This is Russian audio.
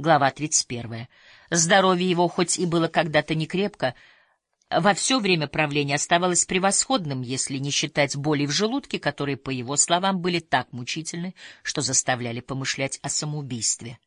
Глава 31. Здоровье его, хоть и было когда-то некрепко, во все время правления оставалось превосходным, если не считать боли в желудке, которые, по его словам, были так мучительны, что заставляли помышлять о самоубийстве.